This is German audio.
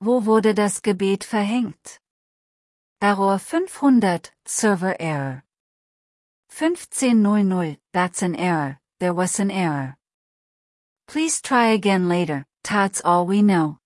Wo wurde das Gebet verhängt? Error 500, Server Error. 1500, that's an error, there was an error. Please try again later, that's all we know.